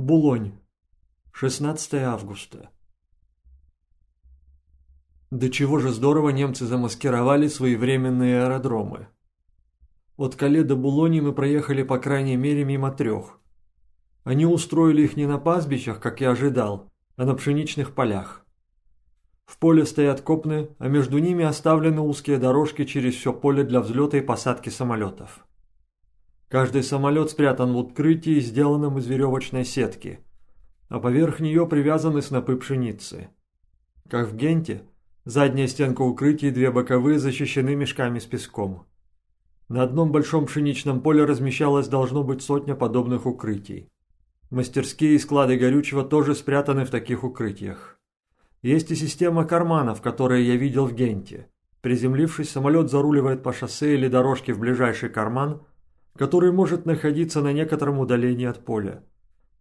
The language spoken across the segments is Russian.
Булонь. 16 августа. До чего же здорово немцы замаскировали свои временные аэродромы. От Кале до Булони мы проехали по крайней мере мимо трех. Они устроили их не на пастбищах, как я ожидал, а на пшеничных полях. В поле стоят копны, а между ними оставлены узкие дорожки через все поле для взлета и посадки самолетов. Каждый самолет спрятан в укрытии, сделанном из веревочной сетки, а поверх нее привязаны снопы пшеницы. Как в Генте, задняя стенка укрытия и две боковые защищены мешками с песком. На одном большом пшеничном поле размещалось должно быть сотня подобных укрытий. Мастерские и склады горючего тоже спрятаны в таких укрытиях. Есть и система карманов, которые я видел в Генте. Приземлившись, самолет заруливает по шоссе или дорожке в ближайший карман – который может находиться на некотором удалении от поля.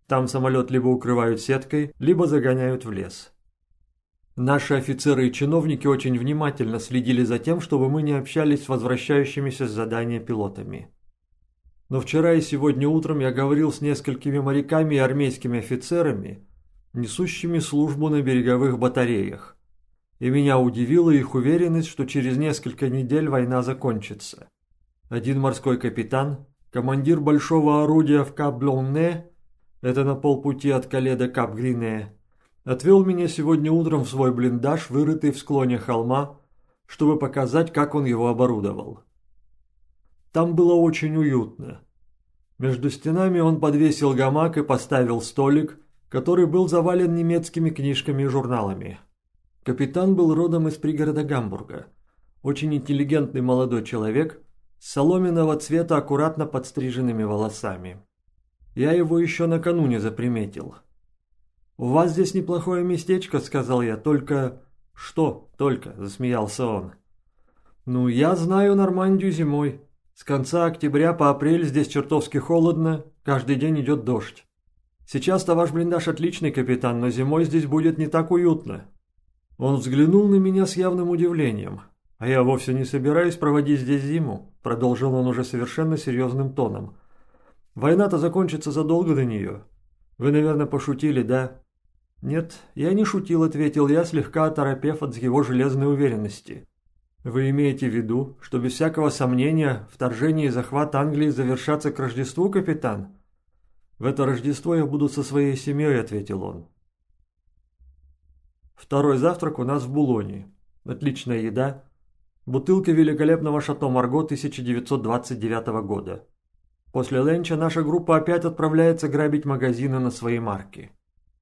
Там самолет либо укрывают сеткой, либо загоняют в лес. Наши офицеры и чиновники очень внимательно следили за тем, чтобы мы не общались с возвращающимися с задания пилотами. Но вчера и сегодня утром я говорил с несколькими моряками и армейскими офицерами, несущими службу на береговых батареях. И меня удивила их уверенность, что через несколько недель война закончится. Один морской капитан, командир большого орудия в Кап-Блонне, это на полпути от Кале до Кап-Грине, отвел меня сегодня утром в свой блиндаж, вырытый в склоне холма, чтобы показать, как он его оборудовал. Там было очень уютно. Между стенами он подвесил гамак и поставил столик, который был завален немецкими книжками и журналами. Капитан был родом из пригорода Гамбурга. Очень интеллигентный молодой человек – соломенного цвета аккуратно подстриженными волосами. Я его еще накануне заприметил. «У вас здесь неплохое местечко», — сказал я, — «только...» «Что только?» — засмеялся он. «Ну, я знаю Нормандию зимой. С конца октября по апрель здесь чертовски холодно, каждый день идет дождь. Сейчас-то ваш блиндаж отличный, капитан, но зимой здесь будет не так уютно». Он взглянул на меня с явным удивлением. «А я вовсе не собираюсь проводить здесь зиму», — продолжил он уже совершенно серьезным тоном. «Война-то закончится задолго до нее. Вы, наверное, пошутили, да?» «Нет, я не шутил», — ответил я, слегка оторопев от его железной уверенности. «Вы имеете в виду, что без всякого сомнения вторжение и захват Англии завершатся к Рождеству, капитан?» «В это Рождество я буду со своей семьей», — ответил он. Второй завтрак у нас в Булоне. Отличная еда, Бутылка великолепного Шато Марго 1929 года. После ленча наша группа опять отправляется грабить магазины на свои марки.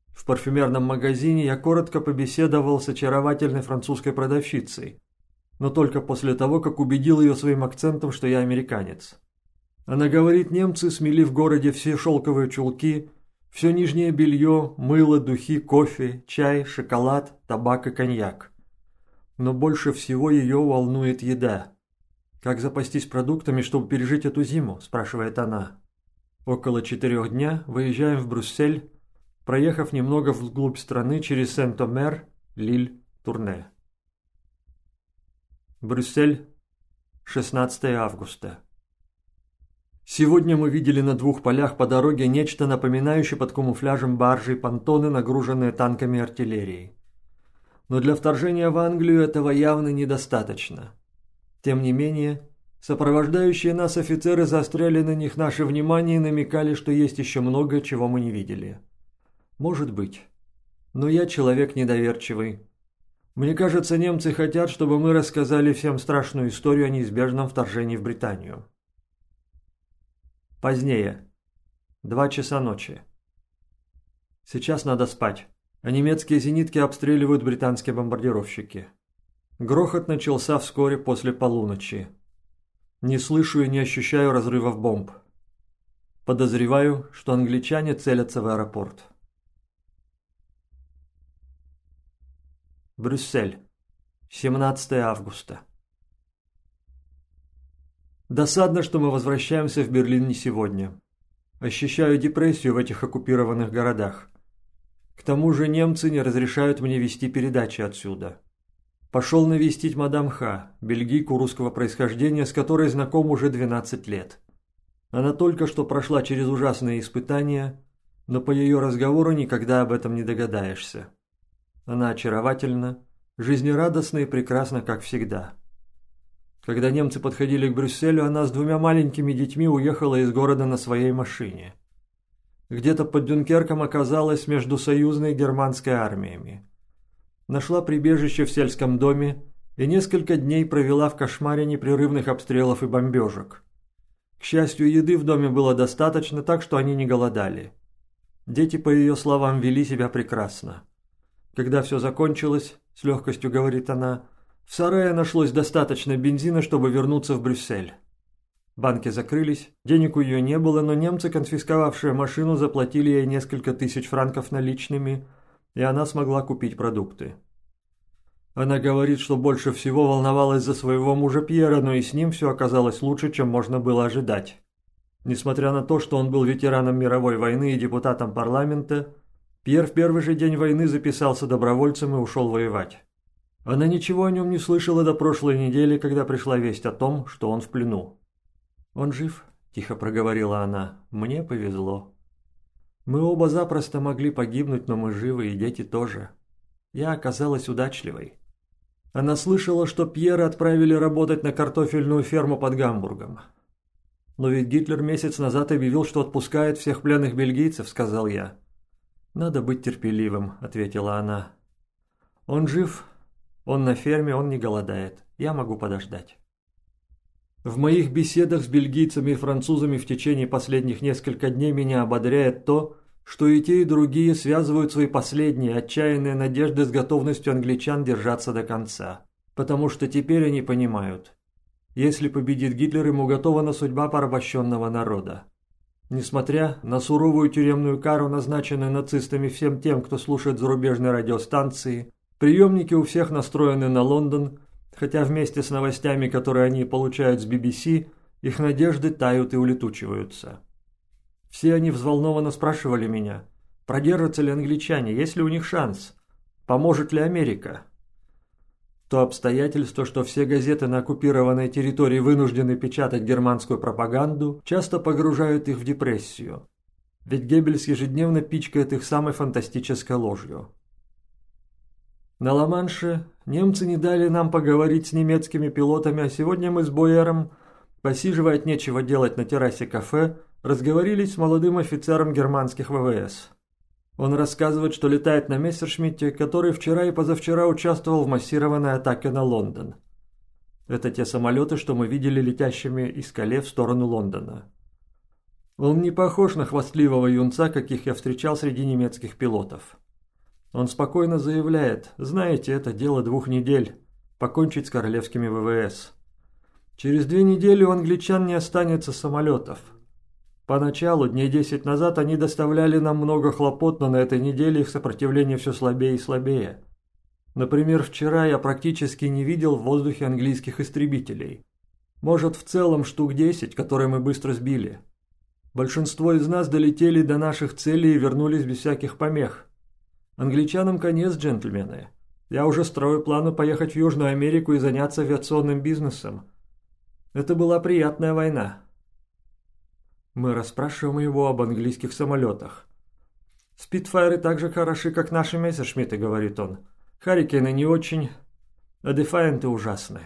В парфюмерном магазине я коротко побеседовал с очаровательной французской продавщицей, но только после того, как убедил ее своим акцентом, что я американец. Она говорит, немцы смели в городе все шелковые чулки, все нижнее белье, мыло, духи, кофе, чай, шоколад, табак и коньяк но больше всего ее волнует еда. «Как запастись продуктами, чтобы пережить эту зиму?» – спрашивает она. Около четырех дня выезжаем в Брюссель, проехав немного вглубь страны через Сент-Омер, Лиль, Турне. Брюссель, 16 августа. Сегодня мы видели на двух полях по дороге нечто напоминающее под камуфляжем баржи и понтоны, нагруженные танками и артиллерией но для вторжения в Англию этого явно недостаточно. Тем не менее, сопровождающие нас офицеры заостряли на них наше внимание и намекали, что есть еще много, чего мы не видели. Может быть. Но я человек недоверчивый. Мне кажется, немцы хотят, чтобы мы рассказали всем страшную историю о неизбежном вторжении в Британию. Позднее. Два часа ночи. Сейчас надо спать а немецкие зенитки обстреливают британские бомбардировщики. Грохот начался вскоре после полуночи. Не слышу и не ощущаю разрывов бомб. Подозреваю, что англичане целятся в аэропорт. Брюссель. 17 августа. Досадно, что мы возвращаемся в Берлин не сегодня. Ощущаю депрессию в этих оккупированных городах. К тому же немцы не разрешают мне вести передачи отсюда. Пошел навестить мадам Ха, бельгийку русского происхождения, с которой знаком уже 12 лет. Она только что прошла через ужасные испытания, но по ее разговору никогда об этом не догадаешься. Она очаровательна, жизнерадостна и прекрасна, как всегда. Когда немцы подходили к Брюсселю, она с двумя маленькими детьми уехала из города на своей машине. Где-то под Дюнкерком оказалась между союзной германской армиями. Нашла прибежище в сельском доме и несколько дней провела в кошмаре непрерывных обстрелов и бомбежек. К счастью, еды в доме было достаточно, так что они не голодали. Дети, по ее словам, вели себя прекрасно. Когда все закончилось, с легкостью говорит она, в сарае нашлось достаточно бензина, чтобы вернуться в Брюссель. Банки закрылись, денег у ее не было, но немцы, конфисковавшие машину, заплатили ей несколько тысяч франков наличными, и она смогла купить продукты. Она говорит, что больше всего волновалась за своего мужа Пьера, но и с ним все оказалось лучше, чем можно было ожидать. Несмотря на то, что он был ветераном мировой войны и депутатом парламента, Пьер в первый же день войны записался добровольцем и ушел воевать. Она ничего о нем не слышала до прошлой недели, когда пришла весть о том, что он в плену. «Он жив», – тихо проговорила она, – «мне повезло». Мы оба запросто могли погибнуть, но мы живы, и дети тоже. Я оказалась удачливой. Она слышала, что Пьера отправили работать на картофельную ферму под Гамбургом. «Но ведь Гитлер месяц назад объявил, что отпускает всех пленных бельгийцев», – сказал я. «Надо быть терпеливым», – ответила она. «Он жив, он на ферме, он не голодает. Я могу подождать». В моих беседах с бельгийцами и французами в течение последних нескольких дней меня ободряет то, что и те, и другие связывают свои последние отчаянные надежды с готовностью англичан держаться до конца. Потому что теперь они понимают, если победит Гитлер, ему готова судьба порабощенного народа. Несмотря на суровую тюремную кару, назначенную нацистами всем тем, кто слушает зарубежные радиостанции, приемники у всех настроены на Лондон, хотя вместе с новостями, которые они получают с BBC, их надежды тают и улетучиваются. Все они взволнованно спрашивали меня, продержатся ли англичане, есть ли у них шанс, поможет ли Америка. То обстоятельство, что все газеты на оккупированной территории вынуждены печатать германскую пропаганду, часто погружают их в депрессию. Ведь Геббельс ежедневно пичкает их самой фантастической ложью. На Ла-Манше немцы не дали нам поговорить с немецкими пилотами, а сегодня мы с Бойером, посиживая от нечего делать на террасе кафе, разговорились с молодым офицером германских ВВС. Он рассказывает, что летает на Мессершмитте, который вчера и позавчера участвовал в массированной атаке на Лондон. Это те самолеты, что мы видели летящими из Кале в сторону Лондона. Он не похож на хвастливого юнца, каких я встречал среди немецких пилотов. Он спокойно заявляет, знаете, это дело двух недель, покончить с королевскими ВВС. Через две недели у англичан не останется самолетов – Поначалу, дней десять назад, они доставляли нам много хлопот, но на этой неделе их сопротивление все слабее и слабее. Например, вчера я практически не видел в воздухе английских истребителей. Может, в целом штук десять, которые мы быстро сбили. Большинство из нас долетели до наших целей и вернулись без всяких помех. Англичанам конец, джентльмены. Я уже строю планы поехать в Южную Америку и заняться авиационным бизнесом. Это была приятная война. Мы расспрашиваем его об английских самолетах. «Спитфайры так же хороши, как наши Мессершмитты», — говорит он. «Харрикены не очень, а Дефайенты ужасны».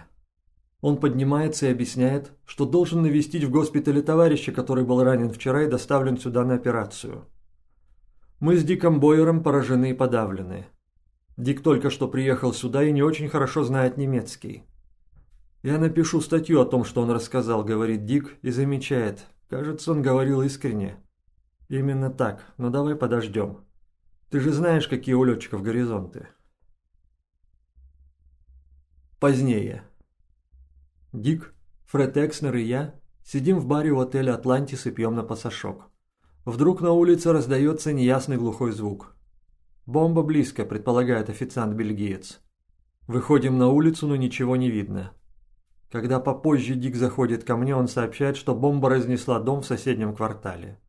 Он поднимается и объясняет, что должен навестить в госпитале товарища, который был ранен вчера и доставлен сюда на операцию. Мы с Диком Бойером поражены и подавлены. Дик только что приехал сюда и не очень хорошо знает немецкий. «Я напишу статью о том, что он рассказал», — говорит Дик и замечает. Кажется, он говорил искренне. Именно так, но давай подождем. Ты же знаешь, какие у летчиков горизонты. Позднее. Дик, Фред Экснер и я сидим в баре у отеля «Атлантис» и пьем на пасашок. Вдруг на улице раздается неясный глухой звук. «Бомба близко», предполагает официант-бельгиец. Выходим на улицу, но ничего не видно. Когда попозже Дик заходит ко мне, он сообщает, что бомба разнесла дом в соседнем квартале.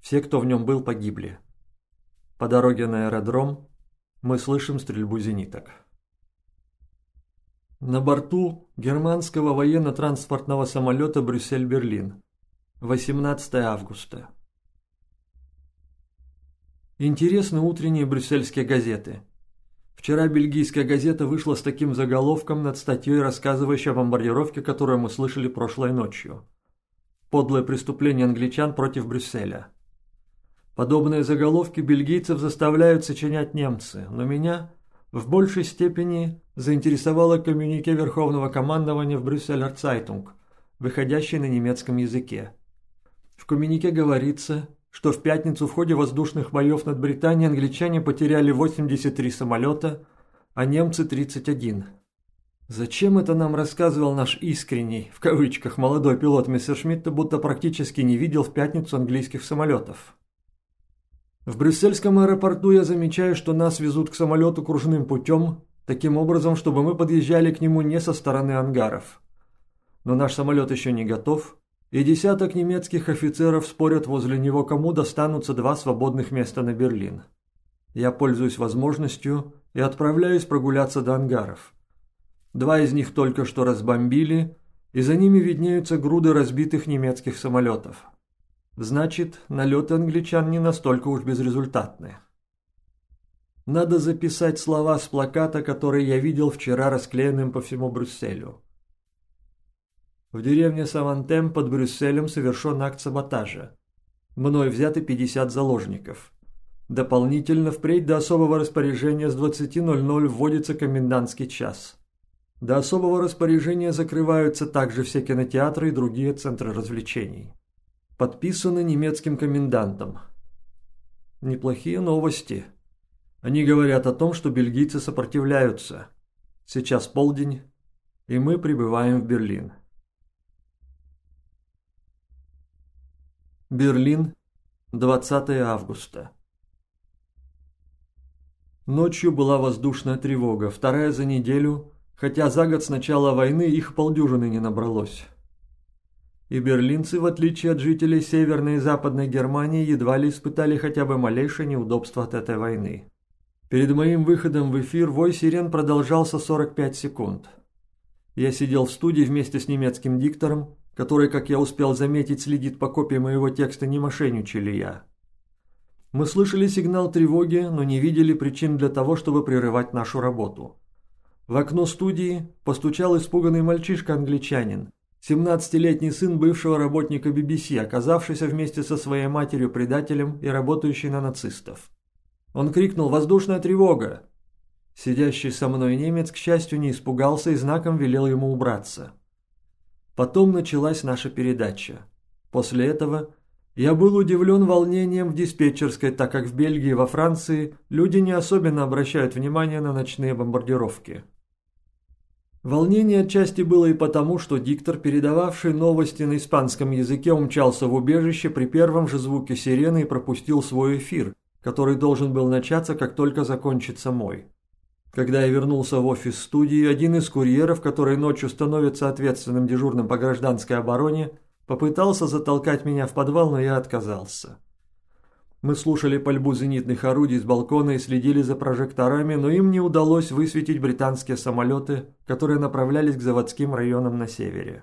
Все, кто в нем был, погибли. По дороге на аэродром мы слышим стрельбу зениток. На борту германского военно-транспортного самолета «Брюссель-Берлин» 18 августа. Интересны утренние брюссельские газеты. Вчера бельгийская газета вышла с таким заголовком над статьей, рассказывающей о бомбардировке, которую мы слышали прошлой ночью. Подлое преступление англичан против Брюсселя. Подобные заголовки бельгийцев заставляют сочинять немцы, но меня в большей степени заинтересовало коммюнике Верховного командования в Brüsseler Zeitung, выходящий на немецком языке. В коммюнике говорится, что в пятницу в ходе воздушных боев над Британией англичане потеряли 83 самолета, а немцы 31. Зачем это нам рассказывал наш искренний, в кавычках, молодой пилот Мессершмитта, будто практически не видел в пятницу английских самолетов? В брюссельском аэропорту я замечаю, что нас везут к самолету кружным путем, таким образом, чтобы мы подъезжали к нему не со стороны ангаров. Но наш самолет еще не готов, и десяток немецких офицеров спорят возле него, кому достанутся два свободных места на Берлин. Я пользуюсь возможностью и отправляюсь прогуляться до ангаров. Два из них только что разбомбили, и за ними виднеются груды разбитых немецких самолетов. Значит, налеты англичан не настолько уж безрезультатны. Надо записать слова с плаката, который я видел вчера расклеенным по всему Брюсселю. В деревне Савантем под Брюсселем совершен акт саботажа. Мной взяты 50 заложников. Дополнительно впредь до особого распоряжения с 20.00 вводится комендантский час. До особого распоряжения закрываются также все кинотеатры и другие центры развлечений. Подписано немецким комендантом. Неплохие новости. Они говорят о том, что бельгийцы сопротивляются. Сейчас полдень, и мы прибываем в Берлин. Берлин, 20 августа. Ночью была воздушная тревога, вторая за неделю, хотя за год с начала войны их полдюжины не набралось. И берлинцы, в отличие от жителей Северной и Западной Германии, едва ли испытали хотя бы малейшее неудобство от этой войны. Перед моим выходом в эфир вой сирен продолжался 45 секунд. Я сидел в студии вместе с немецким диктором, который, как я успел заметить, следит по копии моего текста, не мошенничали я. Мы слышали сигнал тревоги, но не видели причин для того, чтобы прерывать нашу работу. В окно студии постучал испуганный мальчишка-англичанин, 17-летний сын бывшего работника BBC, оказавшийся вместе со своей матерью предателем и работающий на нацистов. Он крикнул «Воздушная тревога!». Сидящий со мной немец, к счастью, не испугался и знаком велел ему убраться. Потом началась наша передача. После этого я был удивлен волнением в диспетчерской, так как в Бельгии и во Франции люди не особенно обращают внимание на ночные бомбардировки. Волнение отчасти было и потому, что диктор, передававший новости на испанском языке, умчался в убежище при первом же звуке сирены и пропустил свой эфир, который должен был начаться, как только закончится мой. Когда я вернулся в офис студии, один из курьеров, который ночью становится ответственным дежурным по гражданской обороне, попытался затолкать меня в подвал, но я отказался. Мы слушали пальбу зенитных орудий с балкона и следили за прожекторами, но им не удалось высветить британские самолеты, которые направлялись к заводским районам на севере.